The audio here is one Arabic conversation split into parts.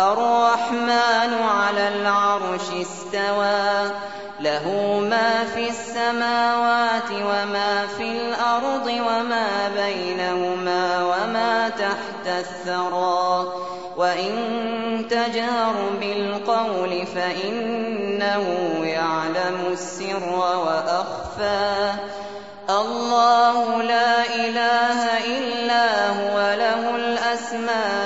الرحمن على العرش استوى. له ما في السماوات وما في الأرض وما بينهما وما تحت الثرى. وإن تجهر بالقول فإنه يعلم السر وأخفى. الله لا إله إلا هو له الأسماء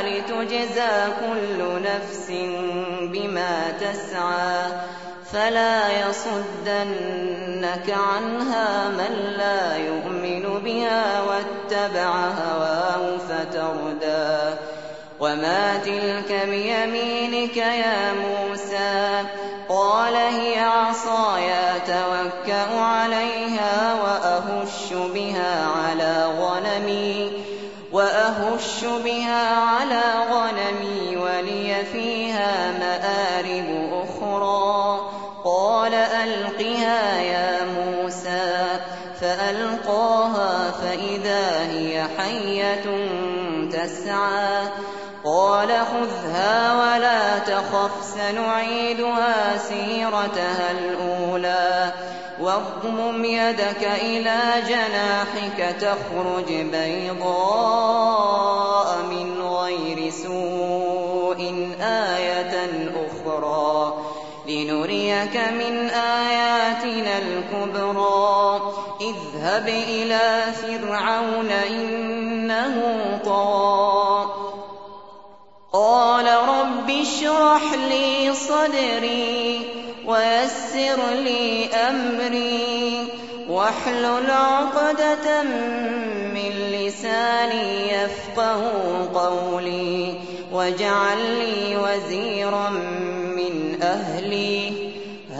لتجزى كل نفس بما تسعى فلا يصدنك عنها من لا يؤمن بها واتبع هواه فتردى وما تلك بيمينك يا موسى قال هي عصاي أتوكأ عليها فإذا هي حية تسعى. قال خذها ولا تخف سنعيدها سيرتها الأولى. واضمم يدك إلى جناحك تخرج بيضاء من غير سوء. آية لنريك من آياتنا الكبرى اذهب إلى فرعون إنه طغى قال رب اشرح لي صدري ويسر لي أمري واحلل عقدة من لساني يفقه قولي واجعل لي وزيرا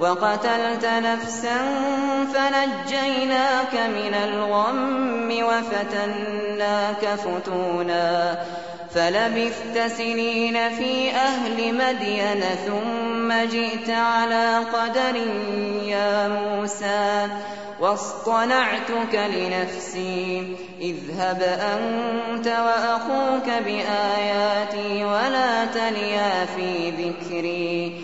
وقتلت نفسا فنجيناك من الغم وفتناك فتونا فلبثت سنين في أهل مدين ثم جئت على قدر يا موسى واصطنعتك لنفسي اذهب أنت وأخوك بآياتي ولا تنيا في ذكري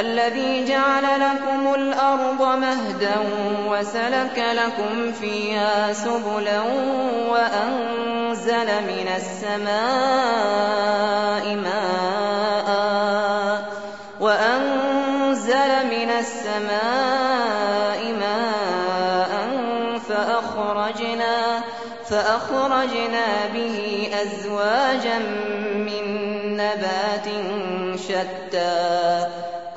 الذي جعل لكم الأرض مهدا وسلك لكم فيها سبلا وأنزل من السماء ماء وأنزل من السماء ماء فأخرجنا فأخرجنا به أزواجا من نبات شتى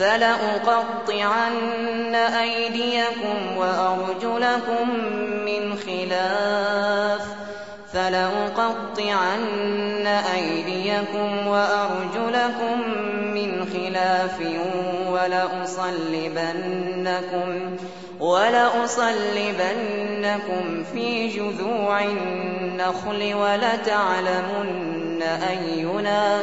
فلأقطعن أيديكم وأرجلكم من خلاف فلأقطعن أيديكم وأرجلكم من خلاف ولأصلبنكم ولأصلبنكم في جذوع النخل ولتعلمن أينا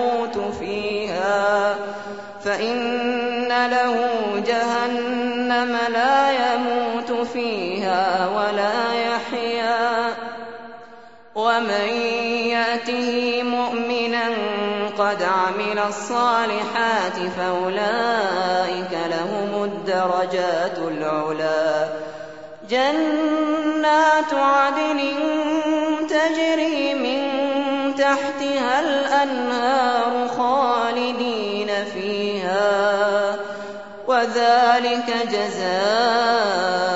فيها ولا يحيا. ومن يأته مؤمنا قد عمل الصالحات فأولئك لهم الدرجات العلا. جنات عدن تجري من تحتها الأنهار خالدين فيها. وذلك جزاء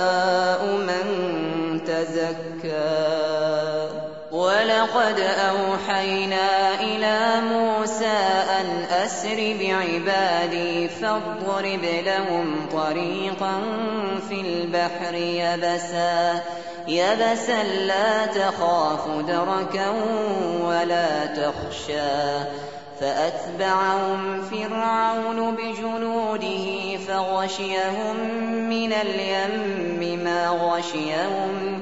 أوحينا إلى موسى أن أسر بعبادي فاضرب لهم طريقا في البحر يبسا يبسا لا تخاف دركا ولا تخشى. فأتبعهم فرعون بجنوده فغشيهم من اليم ما غشيهم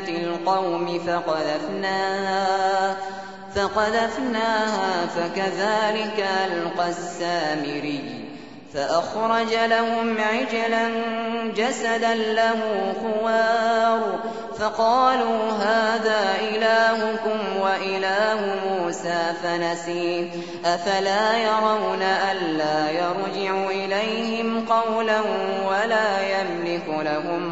من زينة القوم فقذفناها فقذفناها فكذلك ألقى السامري. فأخرج لهم عجلا جسدا له خوار فقالوا هذا إلهكم وإله موسى فنسيه أفلا يرون ألا يرجع إليهم قولا ولا يملك لهم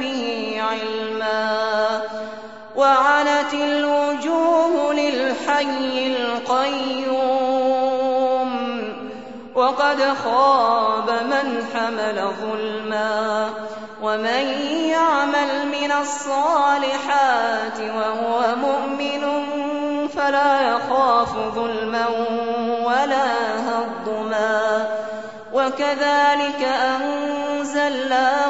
به علما وعنت الوجوه للحي القيوم وقد خاب من حمل ظلما ومن يعمل من الصالحات وهو مؤمن فلا يخاف ظلما ولا هضما وكذلك أنزلناه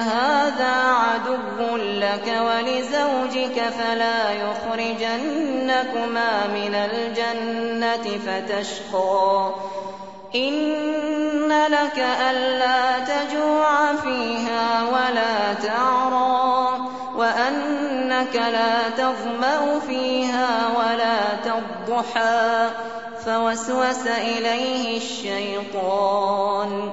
هذا عدو لك ولزوجك فلا يخرجنكما من الجنة فتشقى. إن لك ألا تجوع فيها ولا تعرى وأنك لا تظمأ فيها ولا تضحى. فوسوس إليه الشيطان.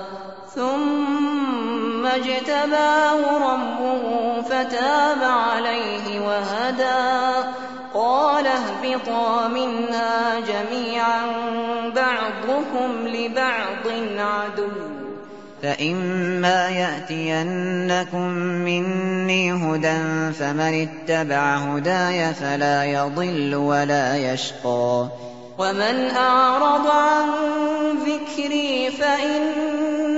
اجتباه ربه فتاب عليه وهدى. قال اهبطا منها جميعا بعضكم لبعض عدو. فإما يأتينكم مني هدى فمن اتبع هداي فلا يضل ولا يشقى. ومن أعرض عن ذكري فإن